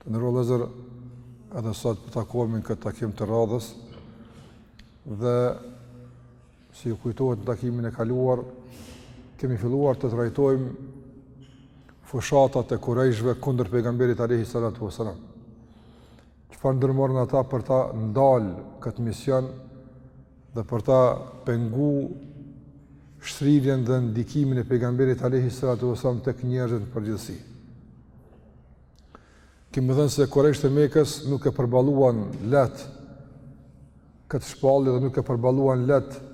Të nderuar vëllezër, edhe sot po takohemi në këtë takim të radhës, dhe siç ju kujtohet në takimin e kaluar, kemi filluar të trajtojmë fushatat e kurejshëve kundër pejgamberit alejhi salatu ve selam. Çfarë ndërmorën ata për ta ndal këtë mision dhe për ta pengu shtrirjen dhe ndikimin e pejgamberit alejhi salatu ve selam tek njerëzit në përgjithësi. Kemi thënë se kurejshët e Mekës nuk e përballuan lehtë këtë shpallje dhe nuk e përballuan lehtë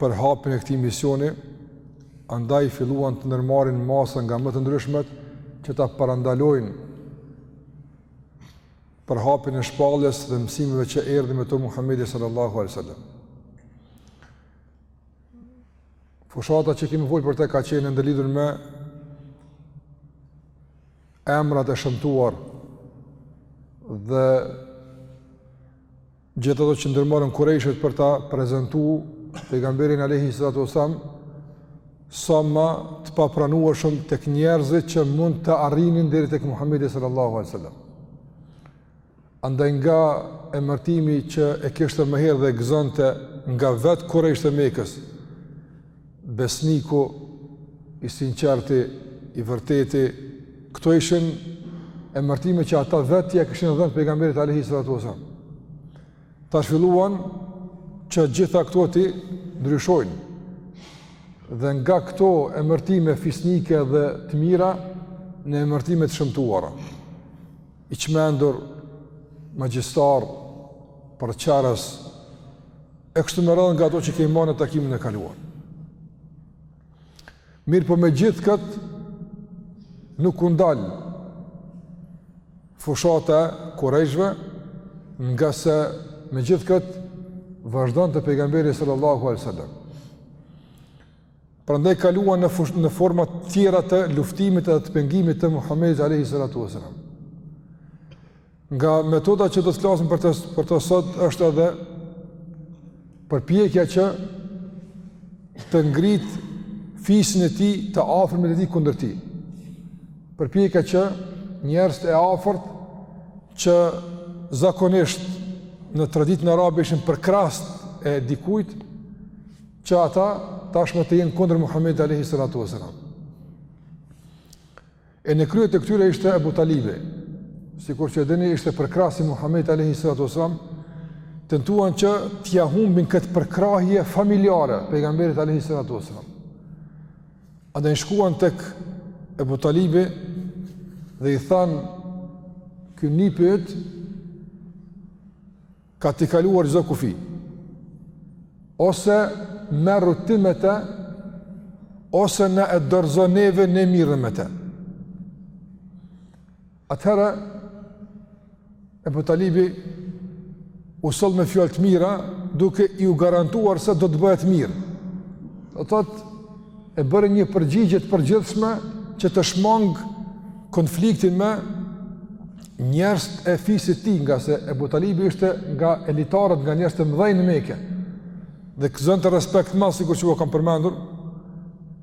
përhapjen e këtij misioni, andaj filluan të ndërmarrin masa nga më të ndryshmet që ta parandalojnë përhapjen e shpalljes dhe mësimeve që erdhi me to Muhamedi sallallahu alaihi wasallam. Fushata që kemi folë për te ka qenë e ndërlidhur me emrat e shëmtuar dhe gjithë ato që ndërmorën kurejshët për ta prezentu pejgamberin alejhi salatu ve selam sa ma të papranueshëm tek njerëzit që mund të arrinin deri tek Muhamedi sallallahu alaihi wasallam. Andaj nga emërtimi që e kishte më herë dhe gëzonte nga vetë kurejshët e Mekës, besniku, i sinqerti, i vërteti, këto ishin emërtime që ata vetë ia kishin dhënë pejgamberit alejhi salatu ve selam. Tash filluan që gjitha këto t'i ndryshojnë. Dhe nga këto emërtime fisnike dhe të mira në emërtime të shëmtuara. i çmendur magjistar përçarës e kështu me radhë nga ato që i kemi marrë në takimin e kaluar. Mirëpo me gjithë këtë nuk u ndal fushata e kurejshëve ngase me gjithë këtë vazhdonte pejgamberi sallallahu alaihi wasallam. Prandaj kaluan në fush, në forma të tjera të luftimit dhe të pengimit të Muhamedit alayhi salatu wasalam. Nga metoda që do të flasim për të për të sot është edhe përpjekja që të ngritë fisin e tij të afërmit e tij kundër tij. Përpjekja që njerëzit e afërt që zakonisht në traditën arabe ishin përkrahësit e dikujt që ata tashmë të jenë kundër Muhamedit alayhi salatu wasalam. E në krye të këtyre ishte Ebu Talibi, sikur që dini ishte përkrahës i Muhamedit alayhi salatu wasalam, tentuan që t'ia humbin këtë përkrahje familjare pejgamberit alayhi salatu wasalam. Ata shkuan tek Ebu Talibi dhe i thanë ky nipi yt Ka tejkaluar çdo kufi. Ose merru ti me të, ose na e dorëzo neve ne merremi me të. Atëherë Ebu Talibi u sol me fjalë të mira, duke iu garantuar se do të bëhet mirë. Do thotë e bëri një përgjigje të përgjithshme që të shmangë konfliktin me Njerëzit e fisit të tij, ngase Ebu Talibi ishte nga elitarët, nga njerëzit e mëdhenj në Mekë. Dhe gëzonte respekt të madh sikur që u kam përmendur,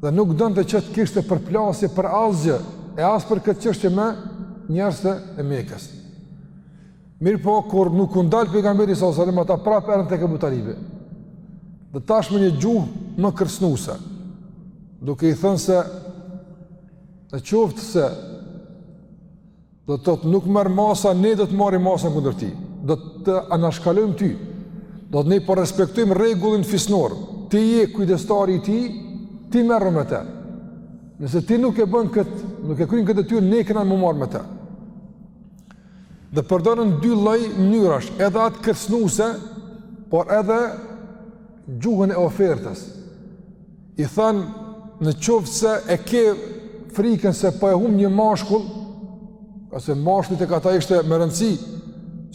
dhe nuk donte që të kishte përplasje për asgjë e as për këtë çështje me njerëzit e Mekës. Mirëpo, kur nuk u ndal pejgamberi sa sallam ata prapë erdhën tek Ebu Talibi. Dhe tashmë me një gjuhë më kërcënuese, duke i thënë se në qoftë se Do të thotë nuk merr masa, ne do të marrim masa kundër tij. Do të anashkalojmë ty. Do thotë ne po respektojmë rregullin fisnor. Ti je kujdestari i tij, ti merru me të. Nëse ti nuk e bën kët, nuk e kryen këtë detyrë, ne kena me u marrë me të. Dhe përdorën dy lloj mënyrash, edhe atë kërcënuese, por edhe gjuhën e ofertës. I thanë, në qoftë se e ke frikën se po e humb një mashkull, ngase mashkulli tek ata ishte me rëndësi,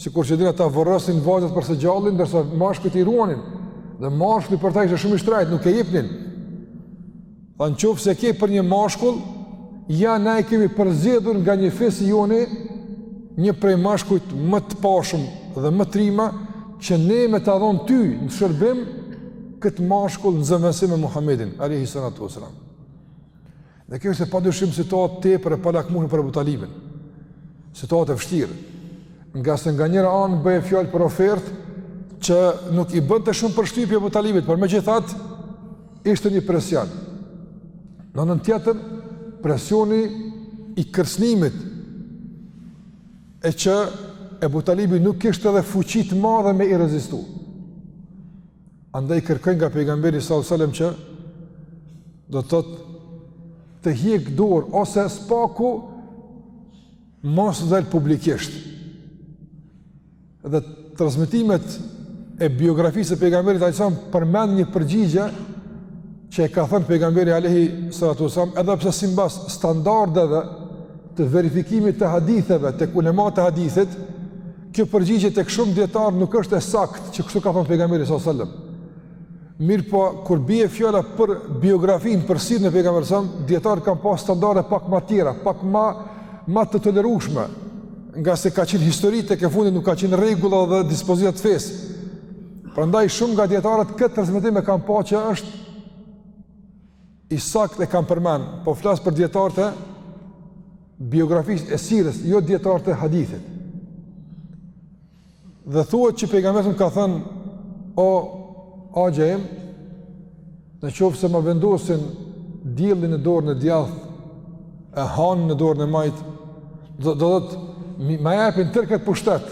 sikur që dini ata varrosnin vajzat për së gjalli, ndërsa mashkujt i ruanin, dhe mashkulli për ta ishte shumë i shtrajt, nuk e jipnin. Thanë qoftë se e ke për një mashkull, ja na e kemi përzgjedhur nga një fisi joni, një prej mashkujve më të pashëm dhe më trima, që ne me ta dhanë ty në shërbim, këtë mashkull në zëvendësim me Muhamedin, alayhi salatu wasalam. Dhe kjo është e padyshim situatë tepër e palakmueshme për Ebu Talibin. Situatë e vështirë. Ngase nga njëra anë bëhej fjalë për ofertë që nuk i bënte shumë përshtypje Ebu Talibit, por megjithatë ishte një presion. Në anën tjetër, presioni i kërcënimit e që Ebu Talibi nuk kishte edhe fuqi të madhe me i rezistu. Andaj kërkoi nga pejgamberi sallallahu alajhi wasallam që do të thotë të hiq dorë ose së paku mos dal publikisht. Dhe transmetimet e biografisë së pejgamberit sallallahu alajhi wasallam përmendin një përgjigje që e ka thënë pejgamberi alajhi salatu wasallam edhe pse simbas standardeve të verifikimit të haditheve tek ulemat e hadithit, kjo përgjigje tek shumë dijetarë nuk është e saktë që kështu ka thënë pejgamberi sallallahu alajhi wasallam. Mirëpo kur bie fjala për biografinë, për sirën e pejgamberit sallallahu alajhi wasallam, dijetarët kanë pas standarde pak ma tjera, pak ma të tolerueshme, ngase ka qenë histori tek e fundit nuk ka qenë rregulla dhe dispozita të fesë. Prandaj shumë nga dijetarët këtë transmetim e kanë pa që është i saktë e kanë përmend, po flas për dijetarët e biografisë e sirës, jo dijetarët e hadithit. Dhe thuhet që pejgamberi ka thënë o axha im, në qoftë se ma vendosin diellin në dorën e djathtë, e hanën në dorën e majtë, domethënë ma jepin tërë këtë pushtet.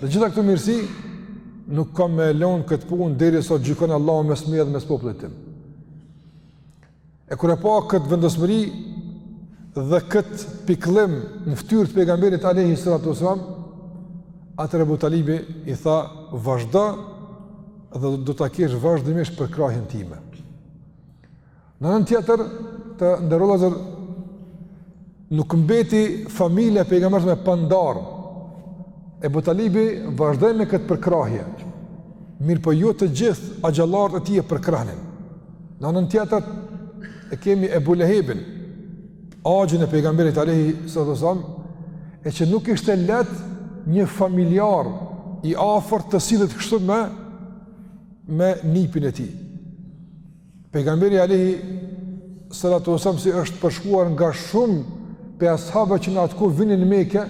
Dhe gjitha këto mirësi nuk kam me lonë këtë punë derisa gjykon Allahu mes meje dhe mes popullit tim. E kur e pa këtë vendosmëri dhe këtë pikëllim në fytyrë të pejgamberit alayhi salatu wasallam, atëherë Abu Talibi i tha, "Vazhdo dhe do ta kesh vazhdimisht përkrahjen time." Në anën tjetër të nderuar vëllezër Nuk mbeti familja e pejgamberit me pandar. Ebu Talibi vazhdoi me këtë përkrahje. Mirëpo jo të gjithë axhallarët e tij e përkrahnin. Në anën tjetër, e kemi Ebu Lehebin, axhën e pejgamberit alejhi salatu wasallam, e që nuk ishte lehtë një familjar i afërt të sillet kështu me, me nipin e tij. Pejgamberi alejhi salatu wasallam si është përshkruar nga shumë prej ashabëve që në atë kohë vinin në Mekë,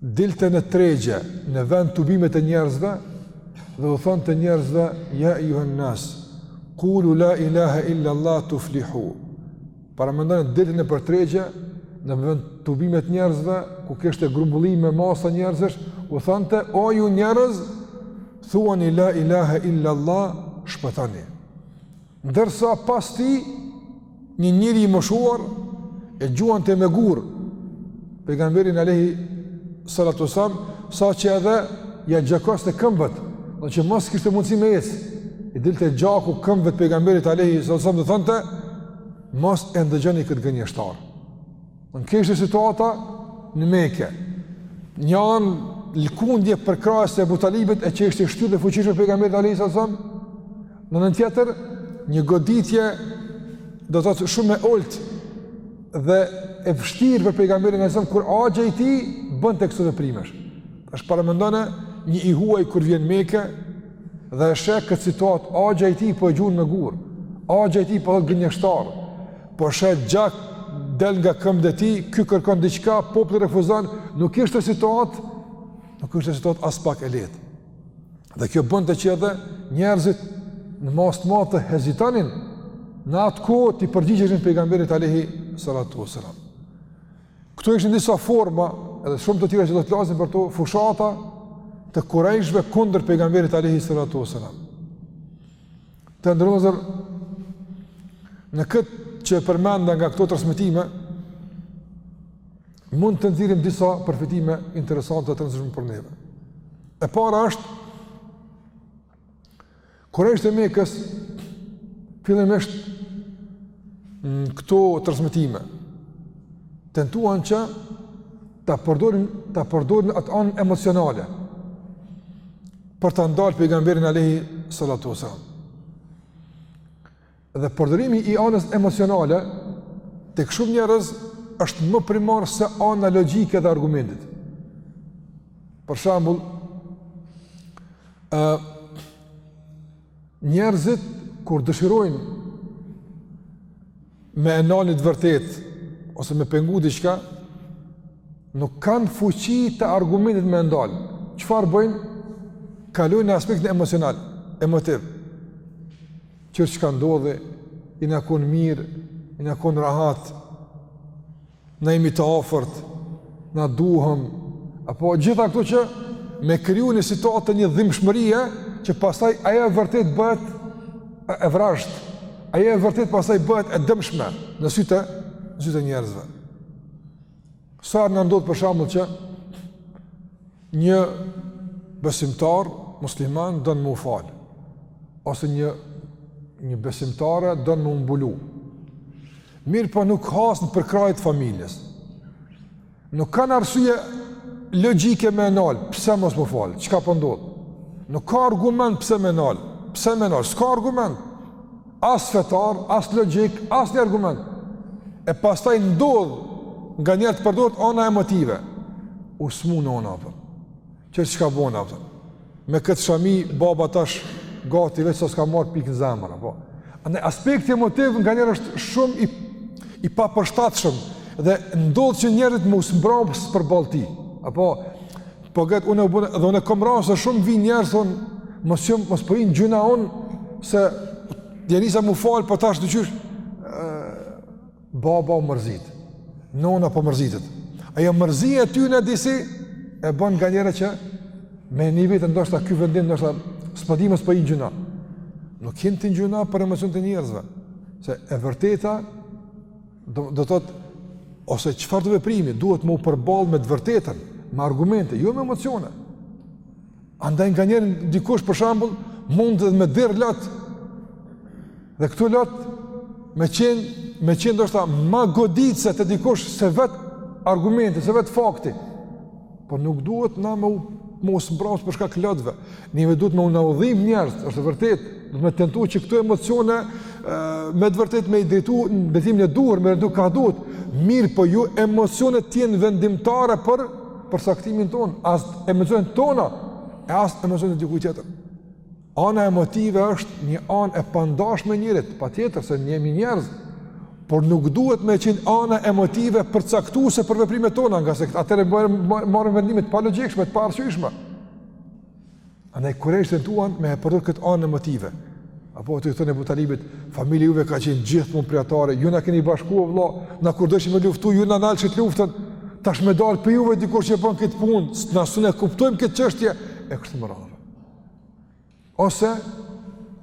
dilte në tregje, në vendtubimet e njerëzve, dhe u thonte njerëzve, ja ejjuhan-nas, kulu la ilaha illa Allah tuflihu, Paramendoni dilte nëpër tregje në vendtubime të njerëzve, ku kishte grumbullime me masa njerëzish, u thonte o ju njerëz, thuani la ilaha illa allah, shpëtoni. Ndërsa pas tij një njeri i moshuar e gjuante me gurë pejgamberin alaihi salatu wasalam saqë edhe ia gjakoste këmbët, do që mos kishte mundësi me ecë. I dilte gjaku këmbëve pejgamberit alaihi salatu wasalam dhe u thonte mos e ndëgjoni këtë gënjeshtar. Kjo ishte situata në Mekë, një anë lëkundje përkrahjes së Ebu Talibit e që ishte shtyllë e fuqishme për pejgamberin a.s. Në anën tjetër, një goditje do të thotë shumë e ulët dhe e vështirë për pejgamberin a.s., kur axha i tij bënte këso veprimesh. Është paramendone një i huaj kur vjen Mekë dhe e sheh këtë situatë, axha i tij po e gjun me gurë, axha i tij po i thotë gënjeshtar, po sheh gjak del nga këmbët e tij, ky kërkon diçka, populli refuzon, nuk ishte situatë, nuk ishte situatë aspak e lehtë. Dhe kjo bënte që edhe njerëzit në masë të madhe të hezitonin në atë kohë t'i përgjigjeshin pejgamberit Alejhi Salatu Veselam. Këto ishin disa forma, edhe shumë të tjera që do të flasim për to, fushata të kurejshve kundër pejgamberit Alejhi Salatu Veselam. Të nderuar vëllezër, në këtë që përmenda nga këto transmetime, mund të nxjerrim disa përfitime interesante të rëndësishme për neve. E para është, Kurejshët e Mekës, fillimisht në këto transmetime, tentuan që ta përdorin ta përdorin atë anë emocionale për ta ndalë pejgamberin alejhi salatu veselam. Dhe përdorimi i anës emocionale tek shumë njerëz është më primar se ana logjike dhe argumentit. Për shembull, ë njerëzit kur dëshirojnë me e ndal një të vërtetë ose me pengu diçka, nuk kanë fuqi të argumentit me e ndal. Çfarë bëjnë? Kalojnë në aspektin emocional, emotiv. Qyr çka ndodhi, jena konë mirë, jena konë rahat, na jemi të ofërt, na duhemi, apo gjitha këto që me kriju një situatë një dhimbshmërie, që pastaj ajo e vërtetë bëhet e vrazhdë, ajo e vërtetë pastaj bëhet e dëmshme në sytë, në sytë e njerëzve. Sa herë na ndodh për shembull që një besimtar musliman don me u falë, ose një, një besimtare don me u mbulu. Mirëpo nuk has në përkrahje të familjes. Nuk kanë arsye logjike me e nalë, pse mos m'u falë, çka po ndodh? Po nuk ka argument pse me e nalë, pse me e nalë, s'ka argument. As fetar, as logjik, asnjë argument. E pastaj ndodh nganjëherë të përdoret ana emotive. U smu nona, për. Që që ka bona, për. Me këtë shami, baba tash gati veç sa s'ka marrë pikë në zemër, apo. Andaj, aspekti emotiv nganjëherë është shumë i, i papërshtatshëm dhe ndodh që njerëzit me u zmbraps përballë tij. Apo, Po gëtë, unë e bënë, dhe unë e kom rast se shumë vijnë njerëz, thonë, mos që mos po hyj n'gjynah unë, se djenisa mu falë, po tash dyqysh, baba u mërzit, nona po mërzitet. Ajo mërzi e tyne disi, e bën nganjëherë që, me mnu vet ndoshta ky vendim, ndoshta s'po di mos po hyj n'gjynah. Nuk hyn ti n'gjynah për emocionet e njerëzve, se e vërteta, Do të thotë ose çfarë do veprimi, duhet me u përball me të vërtetën, me argumente, jo me emocione. Andaj nganjëherë dikush për shembull mundet me derdh lot. Dhe këto lot me qenë me qenë ndoshta më goditse te dikush se vet argumenti, se vet fakti. Po nuk duhet na me u zmbraps për shkak lotëve. Neve duhet me u na u dhimb njerëz, është e vërtetë, duhet me tentu që këto emocione me të vërtet me i drejtu në drejtimin e duhur, me orientu kah duhet. Mirëpo jo emocionet të jenë vendimtare për përcaktimin tonë, as emocionet tona e as emocionet e dikujt tjetër. Ana emotive është një anë e pandashme e njerit, patjetër se ne jemi njerëz, por nuk duhet me qenë ana emotive përcaktuese për veprimet tona, nga se atëherë marrim vendime të palogjikshme, të paarsyeshme. Andaj kurejshët tentuan me e përdor këtë anë emotive. Apo t'i thonë Ebu Talibit, familja juve ka qenë gjithmonë prijatare, ju na keni bashkuar vëlla, na kur dojshim me luftu, ju na nalshit luftën. Tash me dal prej juve dikush që bën këtë punë, na s'un e kuptojmë këtë çështje e kështu me radhë. Ose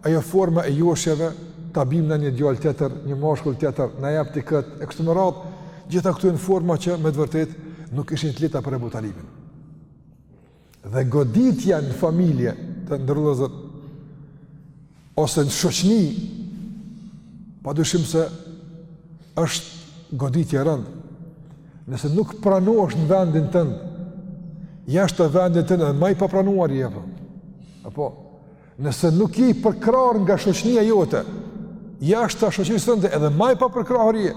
ajo forma e joshjeve ta bim na një djalë tjetër, një mashkull tjetër, na jap ti këtë, e kështu me radhë, gjitha këto janë forma që me të vërtet nuk ishin të lehta për Ebu Talibin. Dhe goditja në familje të nderuar vëllezër, ose në shoqni, pa dyshim se është goditje e rëndë. Nëse nuk pranosh në vendin tënë, jashtë të vendin tënë edhe maj pa pranuar i epo. Apo, nëse nuk je i përkrahur nga shoqnia jote, jashta shoqnisë tënde edhe ma i papërkrahur je.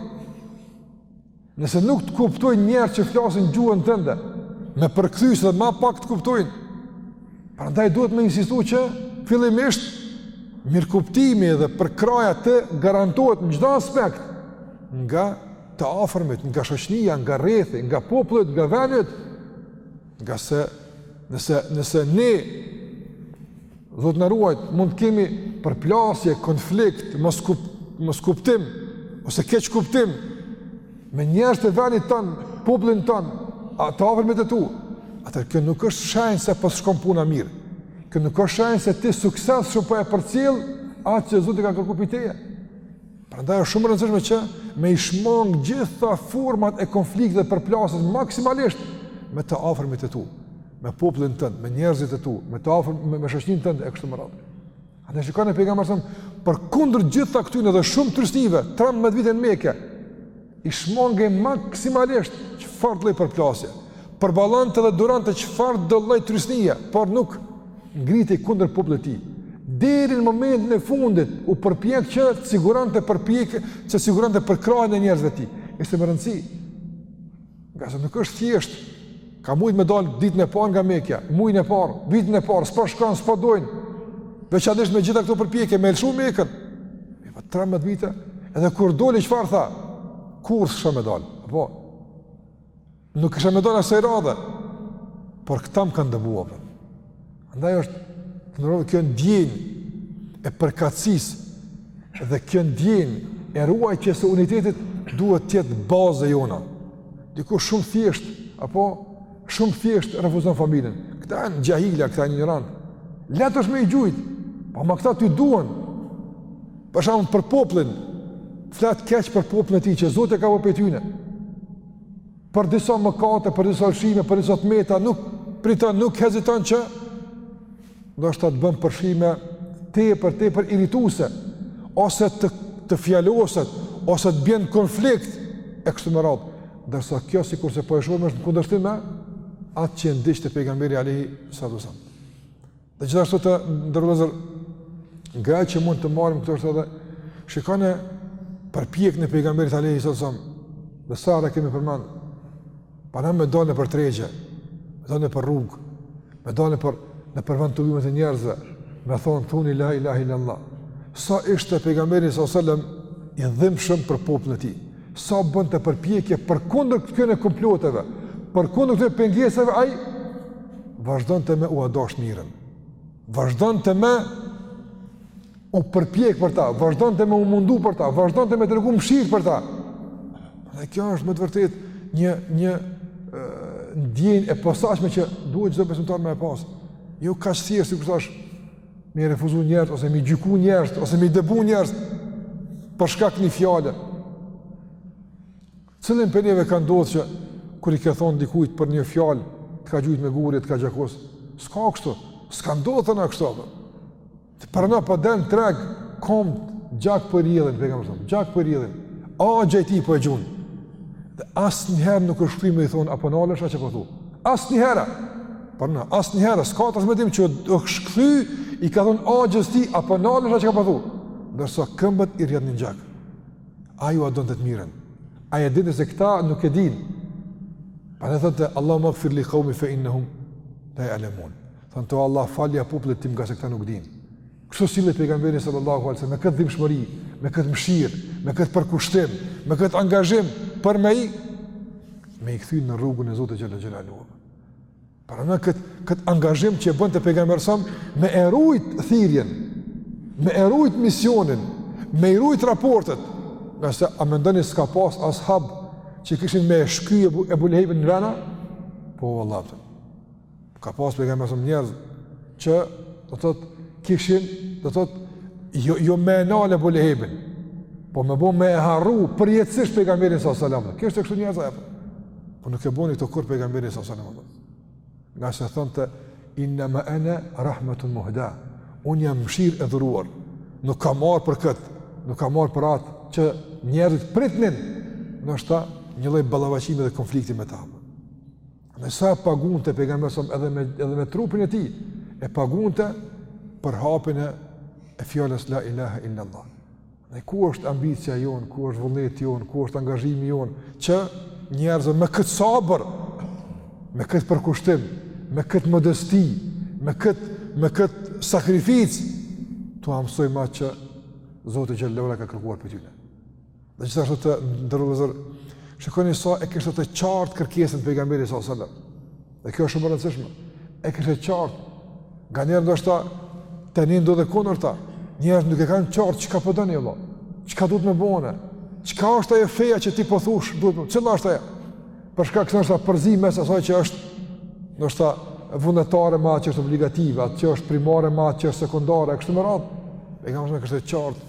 Nëse nuk të kuptojnë njerëz që flasin gjuhën tënde, me përkthyes dhe ma pak të kuptojnë, prandaj duhet me insistu që fillimisht mirëkuptimi dhe përkrahja të garantohet në çdo aspekt nga të afërmit, nga shoqnia, nga rrethi, nga populli yt, nga vendi yt, Nga se, nëse, nëse ne, Zot na ruajt, mund të kemi përplasje, konflikt, moskup, moskuptim ose keqkuptim, me njerëz të venit tanë, popullin tanë, të afërmit e tu, atëherë kjo nuk është shenjë se po shkon puna mirë, kjo nuk është shenjë se ti suksesshëm po e përcjell atë që Zoti ka kërku prej teje. Prandaj është shumë e rëndësishme që me i shmang gjitha format e konflikteve përplasjes maksimalisht me të afërmit e tu, me popullin tënd, me njerëzit e tu, me të afërm, me, me shoqërinë tënde e kështu me radhë. A ne shikojmë pejgamberin a.s. përkundër gjitha këtyre dhe shumë trysnive, 13 vite në Mekë. I shmangej maksimalisht çfarë do lloj përplasje. Përballante dhe durante çfarë do lloj trysnie, por nuk ngritej kundër popullit të tij. Deri në momentin e fundit u përpjek që të siguronte, përpjek që siguronte përkrahjen e njerëzve të tij. Ishte me rëndësi. Nga se nuk është thjesht, ka mujtë me dalë ditën e parë nga Meka, mujin e parë, vitin e parë, s'po shkon, s'po dojnë, veçanërisht me gjitha këto përpjekje, me lëshu Mekën, e po 13 vite, edhe kur doli çfarë tha, kurrë s'kisha me dalë, apo, nuk kisha me dalë asaj radhe, por këta më kanë dëbu, apo. Andaj, të nderuar, kjo ndjenjë e përkatësisë dhe kjo ndjenjë e ruajtjes së unitetit duhet të jetë bazë e jona. Dikush shumë thjesht, apo shumë thjesht refuzon familjen. Këta janë xhahila, këta janë injorant. Lehtë është me i gjujtë, po ama këta të duen. Për shembull për popullin, flet keq për popullin e tij, që Zoti e ka bo prej tyne. për disa mëkate, për disa lëshime, për disa të meta, nuk priton, nuk heziton që ndoshta të bën përshkrime tepër tepër irrituse ose të të fjaloset ose të bjen në konflikt e kështu me radhë. Ndërsa kjo sikurse po e shohim është në kundërshtim me atë që ndiqte pejgamberi alejhi salatu ue selam Dhe gjithashtu të nderuar vëllezër, nga ato që mund të marrim këtu është edhe, shikone përpjekjen e pejgamberit alejhi selam, dhe sa herë e kemi përmend, pa nda me dalë nëpër tregje, me dalë nëpër rrugë, me dalë nëpër, nëpër vendtubimet e njerëzve, me thonë thuni la ilahe il-lallah, sa ishte pejgamberi alejhi selam i dhimshëm për popullin e tij, Sa bënte përpjekje përkundër këtyre komploteve, përkundër këtyre pengesave ai vazhdonte me ua dash mirën. Vazhdonte me u përpjek për ta, vazhdonte me u mundu për ta, vazhdonte me tregu mëshirë për ta. Dhe kjo është me të vërtetë një një ndjenjë e posaçme që duhet çdo besimtar me pas. Jo kaq thjesht sikur thash Me i refuzu njerëz, ose me i gjyku njerëz, ose me i dëbu njerëz, për shkak një fjale. Cilit prej neve ka ndodhë që, kur i ke thonë dikujt për një fjalë, të ka gjujt me gurë, të ka gjakos, s'ka kështu, s'ka ndodhë tona kështu, dhe. Prandaj po del në treg, komtë gjak po i rrjedhin, po e thonë, gjak po i rrjedhin, axha i tij po e gjun, dhe asnjëherë nuk është kthy me i thonë, a po nalesh a çka po thu, Asnjëherë, pra, asnjëherë, s'ka transmetim që është kthy, i ka thonë axhës tij, a po nalesh a çka po thu, ndërsa këmbët i rrjedhnin gjak. Ai ua donte të mirën, ai e dinte se këta nuk e dinë. Prandaj thonte Allahumma gfir li kaumi fe innehum la jalemun. Thonte Allah falja popullit tim ngase këta nuk dinë. Kështu sillet pejgamberi sallallahu alaihi wasallam me këtë dhimbshmëri, me këtë mëshirë, me këtë përkushtim, me këtë angazhim për me i me i kthy në rrugën e Zotit xhelle xhelaluhu. Prandaj kët kët angazhim që e bënte pejgamberi sa me e rujt thirrjen, me e rujt misionin, me i rujt raportet. Ngase a mendoni s'ka pas ashab që kishin me shky Ebu Lehebin në ven a? Po, vallah, Ka pas pejgamberi sa njerëz që do thot kishin do thot jo jo me e nal Ebu Lehebin. Po me bo me e harru përjetësisht pejgamberin sa selam. Kishte kështu njerëz apo? Po nuk e bëni këto kurr pejgamberi sa selam. Ngase thonte innema ene rahmetun muhda. Un jam mëshirë e dhuruar. Nuk kam ardh për kët, nuk kam ardh për atë që njerëzit pritnin ndoshta një lloj ballafaqimi dhe konflikti me ta. Ai sa e pagunte pejgamberi sa edhe me edhe me trupin e tij e pagunte për hapjen e, e fjalës la ilaha illa allah. Dhe ku është ambicia jon, ku është vullneti jon, ku është angazhimi jon që njerëzve me këtë sabër, me këtë përkushtim, me këtë modesti, me këtë me këtë sakrificë t'ua mësojmë atë që Zoti xhallahu ka kërkuar prej tyne. Dhe gjithashtu të nderuar vëllezër, shikoni sa e kishte të qartë kërkesën pejgamberi s.a.s. Dhe kjo është shumë e rëndësishme. E kishte të qartë, nganjëherë ndoshta, te ne ndodh e kundërta, njerëz nuk e kanë qartë çka po don Allahu, çka duhet me bo ne, çka është ajo feja që ti po thush, duhet me, çfarë është ajo? Për shkak se është përzi mes asaj që është, ndoshta vullnetare me atë që është obligative, atë që është primare me atë që është sekundare, e kështu me radhë, e kishte të qartë,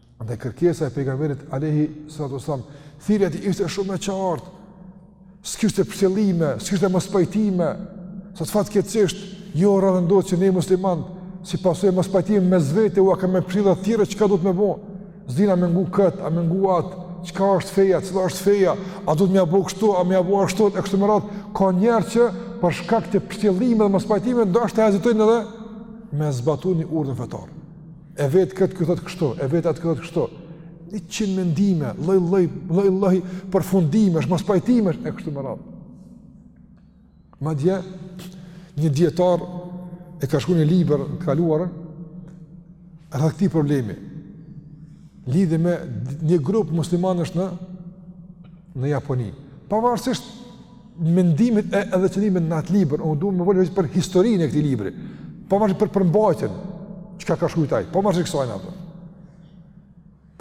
andaj kërkesa e pejgamberit alayhi salatu sallam thirrja e tij ishte shumë e qartë s'kishte pështjellime s'kishte mospajtime sot fatkeqësisht jo rrallë ndodh që ne muslimanët si pasojë e mospajtimeve mes vete ua kemi pështjellë tjerëve çka duhet me bo s'di a me ngu kët a me ngu at çka është feja cila është feja a duhet me ia bo kështu a me ia bo ashtu e kështu me radhë ka njerëz që për shkak të pështjellimeve dhe mospajtimeve ndoshta hezitojnë edhe me zbatu një urdhër fetar E vetë këtë ky thotë kështu, e vetë atë ky thotë kështu. Njëqind mendime, lloj, lloj, lloj, lloj përfundimesh, mospajtimesh, e kështu me radhë. Madje, një dijetar e ka shkru një libër në të kaluarën, rreth këtij problemi, lidhur me një grup muslimanësh në, në Japoni. Pavarësisht mendimit edhe qëllimit në atë libër, unë du me folë veç për historinë e këtij libri, pa marrë për përmbajtjen, çka ka shkrujt ai, pa marrë kësajnë ato.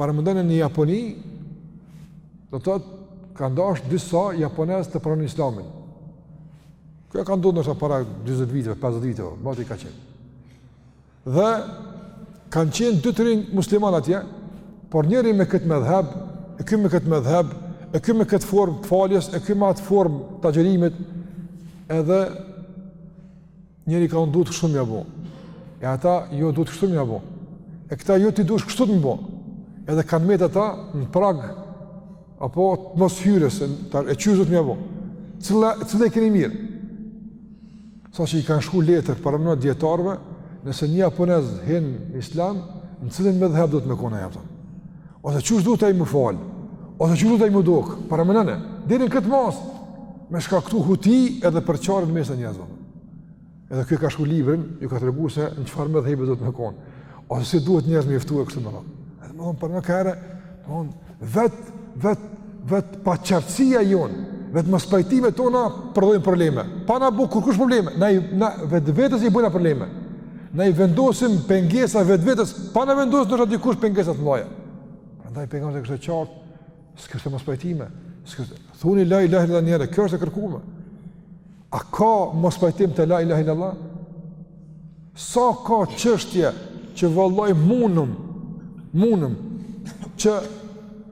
Paramendoni në Japoni, do të thotë kanë dashtë disa japonezë të pranojnë islamin. Kjo ka ndodhë ndoshta para 20 viteve, 50 viteve, moti ka qenë. Dhe kanë qenë dy të rinjë muslimanë atje, por njëri me këtë medhheb, e ky me këtë medhheb, e ky me këtë formë të faljes, e ky me atë formë të agjerimit, edhe njëri ka thonë duhet kështu me ia bo, e ata jo duhet kështu me ia bo, e këta jo ti duhesh kështu me ia bo, edhe kanë mbetë ata në prag, apo të moshyrjes, se qysh duhet me ia bo, cilën, cilën e keni mirë, Saqë i kanë shkru letër paramendoni dijetarëve, nëse një japonez hin në islam, në cilin medhheb duhet me konë ai apo ata. Ose qysh duhet ai me u falë, ose qysh duhet ai me u dokë, paramendoni, deri në këtë masë, me shkaktu huti edhe përçarje në mes të njerëzve. Edhe ky e ka shkru librin, ju ka tregu se në çfarë medhhebi duhet me konë. Ose si duhet njerëzit me i ftu e kështu me radhë. Edhe më vonë për më kare, domethënë vetë, vetë, vetë paqartësia jonë, vetë mospajtimet tona prodhojnë probleme. Pa na bo kurkush probleme, na na vetvetes i bojna probleme. Na i vendosim pengesa vetvetes, pa na vendos ndoshta dikush pengesa të mëdha. Andaj pengesa e kështu qartë, s'ka mospajtime. S'ka thuni la ilaha illa njëra, kjo është e kërkume. A ka mospajtim te la ilaha illallah? Sa ka çështje që vallahi munëm, munëm që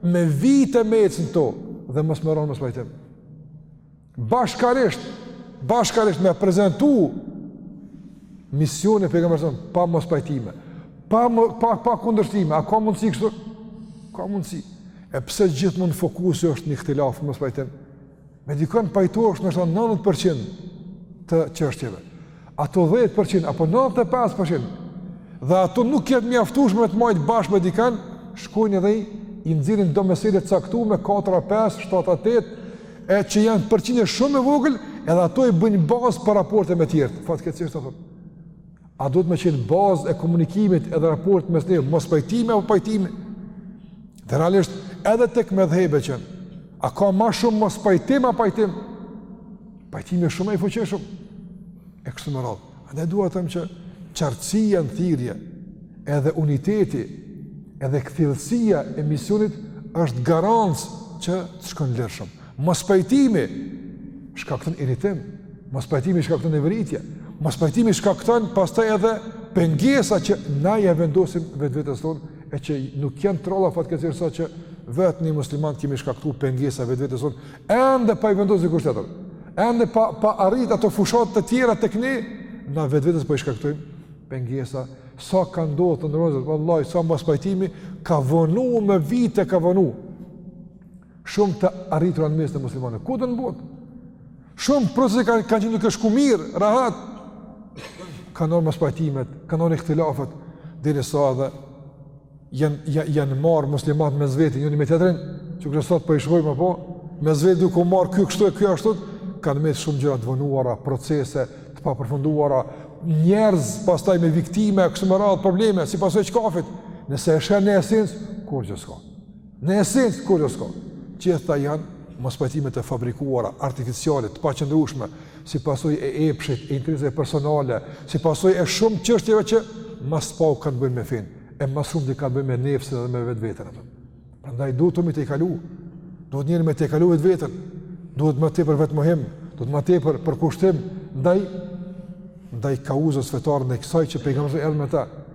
me vite me ecë në to dhe mos me ra në mospajtim. Bashkërisht, bashkërisht me prezentu misionin e pejgamberit tonë, pa mospajtime, pa, pa, pa kundërshtime, a ka mundësi kështu? Ka mundësi. E pse gjithmonë fokusi është në ihtilaf, mospajtim? Me dikon pajtohesh në nëntëdhjetë a në 90% të çështjeve. Ato 10% apo 95% dhe ato nuk jetë mjaftueshme me të majtë bashkë me dikon, shkojnë edhe i nxjerrin do mesele t'caktume 4, 5, 7, 8, e që janë përqindje shumë e vogël, edhe ato i bëjnë bazë për raporte me tjerët. Fatkeqësisht, A duhet me qenë bazë e komunikimit edhe raportit mes neve, mos pajtimi apo pajtimi? Dhe realisht, edhe tek medhhebet qenë, a ka ma shumë mospajtim a pajtim? Pajtimi është shumë ma i fuqishëm, e kështu me radhë. Andaj du të them që qartësia në thirje, edhe uniteti, edhe kthjellësia e misionit, është garancë që të shkon lirshëm. Mospajtimi shkakton irritim, mospajtimi shkakton nevritje, mospajtimi shkakton pastaj edhe pengesa që na ja vendosim vetvetes tonë e që nuk janë të rralla fatkeqësisht sa që vetë ne muslimanët kemi shkaktu pengesa vetvetes tonë, ende pa i vendos dikush tjetër. Ende pa pa arrit ato fushatat e tjera tek ne, na vetvetes po i shkaktojmë pengesa. Sa ka ndodhur të ndrozë, vallahi sa mospajtimi ka vonu me vite ka vonu. Shumë të arritura në mesin e muslimanëve. Kudo në botë? Shumë procese kanë kanë qenë duke shku mirë, rahat. Kanë ndodh mospajtimet, kanë ndodh ihtilafet derisa edhe janë ja, janë marr muslimanët mes veti, njëri me tjetrin, që kur sot po i shkojmë apo mes veti duke u marr ky kështu e ky ashtu, kanë met shumë gjëra të vonuara, procese të papërfunduara, njerëz pastaj me viktima kështu me radhë probleme, si pasojë çkafit, nëse e sheh në esencë, kurgjë s'ka. Në esencë, kurgjë s'ka, gjitha janë mospajtime të fabrikuara, artificiale, të paqëndrueshme, si pasojë e epshit, e interesave personale, si pasojë e shumë çështjeve që ma së paku kanë të bëjnë me fenë, e ma së shumti kanë të bëjnë me nefsin dhe me vetveten atë. Prandaj duhet me i tejkalu. Duhet njeri me tejkalu vetveten. Duhet ma tepër vetëmohim, duhet ma tepër përkushtim ndaj ndaj kauzës fetare ndaj kësaj që pejgamberi erdhi me ta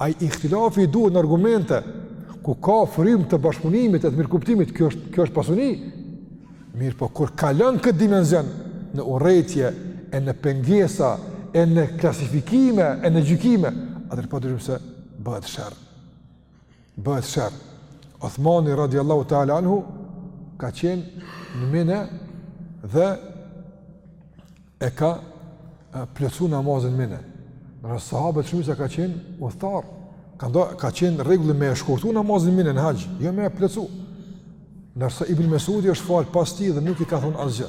Ai ihtilafi i duhet në argumente, ku ka frymë të bashkëpunimit e të mirëkuptimit, kjo është kjo është pasuni. Mirëpo kur kalon këtë dimension në urrejtje e në pengesa e në klasifikime e në gjykime, atëherë pa dyshim se bëhet sherr. Bëhet sherr. Uthmani radiallahu ta'ala anhu ka qenë në mine dhe e ka plotsu namazin mine. Ndërsa sahabët shumica ka qenë udhëtar, ka, do, ka qenë rregulli me e shkurtu namazin mine në haxh, jo me e plotsu. Ndërsa Ibn Mesudi është falë pas tij dhe nuk i ka thonë asgjë.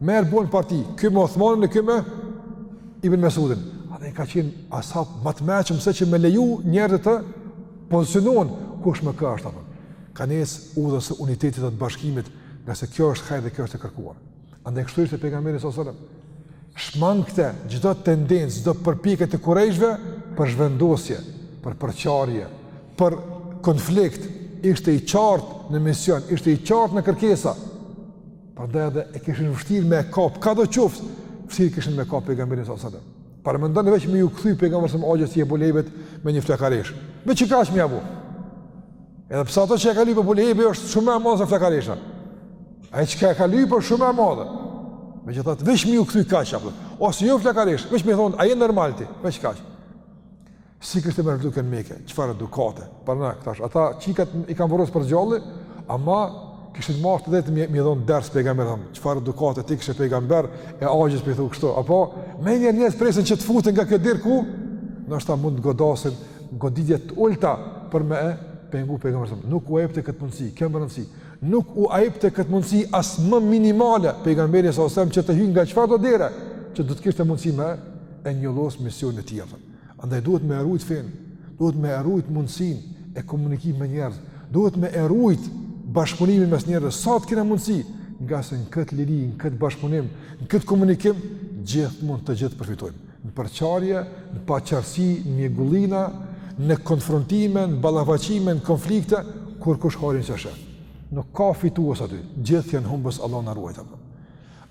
Merr bon parti, ky me Othmanin e ky me Ibn Mesudin. Edhe ai ka qenë ashab ma i mençëm se që me leju njerëzit të pozicionohen kush me kë është apo. Kah nis udha e unitetit dhe të bashkimit ngase kjo është hajr dhe kjo është e kërkuar. Andaj kështu ishte pejgamberi sallallahu alajhi wasallam. Shmangte çdo tendencë, çdo përpjekje të kurejshëve për zhvendosje, për përçarje, për konflikt, ishte i qartë në mision, ishte i qartë në kërkesa, Prandaj edhe e kishin vështirë me e kap, kado qoftë, vështirë kishin me kap pejgamberin sa sallam. Paramendoni veç me ju kthy pejgamberi sallam axhës Ebu Lehebit me një flakaresh. Veç kaq me ia bo. Edhe pse ato që e ka lypë Ebu Lehebi është shumë ma e madhe se flakaresha. Ai çka e ka lypë është shumë ma e madhe. Megjithatë veç me ju kthy kaq apo. Ose jo flakaresh, veç me thonë, a je normal ti, veç kaq. Si kishte me u dukë në Meke, çfarë edukate, për ni çast, ata çikat i kanë vorros për gjalli, ama kishin marrë të drejtë me, me i dhonë ders pejgamberit, sallam, çfarë edukate ti kishte pejgamber, e axhës po i thu kështu, apo, me një fjalë presin që të futen nga kjo derë ku ndoshta mund të godasin, goditje të ulta për me e pengu pejgamberin, sallam, nuk u epte këtë mundësi, ka rëndësi, nuk u epte këtë mundësi as më minimale, pejgamberi sallam që të hynë nga çfarëdo dere, që do të kishte mundësi me e njollos misionin e tij. Andaj duhet me e rujt fenë, duhet me e rujt mundësinë e komunikimit me njerëz, duhet me e rujt bashkëpunimin mes njerëzve, sa të kena mundësi, ngase në këtë liri, në këtë bashkëpunim, në këtë komunikim, gjithë mund të gjithë përfitojmë. Në përçarje, në paqartësi, në mjegullina, në konfrontime, në ballafaqime, në konflikte, kurkush hajrin s'ia sheh. Nuk ka fitues aty, gjithë janë humbës Allahu na ruajtë.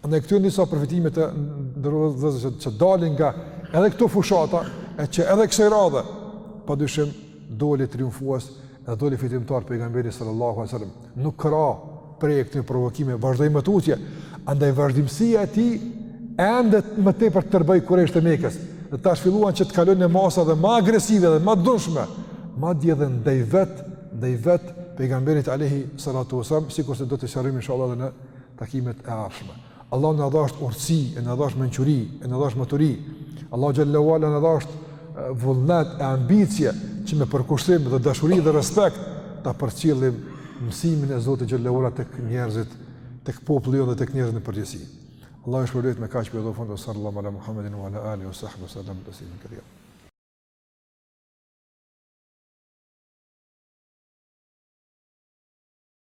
Andaj këto janë disa përfitime të nderuar që dalin nga edhe këto fushata e që edhe kësaj radhe padyshim doli triumfues dhe doli fitimtar pejgamberi sallallahu alajhi wasallam. Nuk ra pre e këtyre provokimeve, vazhdoi më tutje. Andaj vazhdimësia e tij ende më tepër i tërboi kurejshët e Mekës. Dhe tash filluan që të kalojnë në masa edhe ma agresive edhe ma të dhunshme, madje edhe ndaj vet, ndaj vet pejgamberit alaihi salatu wasallam, sikurse do të shohim inshallah edhe në takimet e ardhshme. Allahu na dhashtë urtësi, e na dhashtë mençuri, e na dhashtë maturi. Allahu Xhelle wa ala na dhashtë vullnet e ambicje që me përkushtim dhe dashuri dhe respekt ta përcjellim mësimin e Zotit Xhelle wa ala tek njerëzit, tek populli jonë dhe tek njerëzit në përgjithësi. Allahu ju shpërbleftë, me kaq përfundoj, sallallahu ala Muhammedin wa ala alihi wa sahbihi wa sallam tasliman kathiran.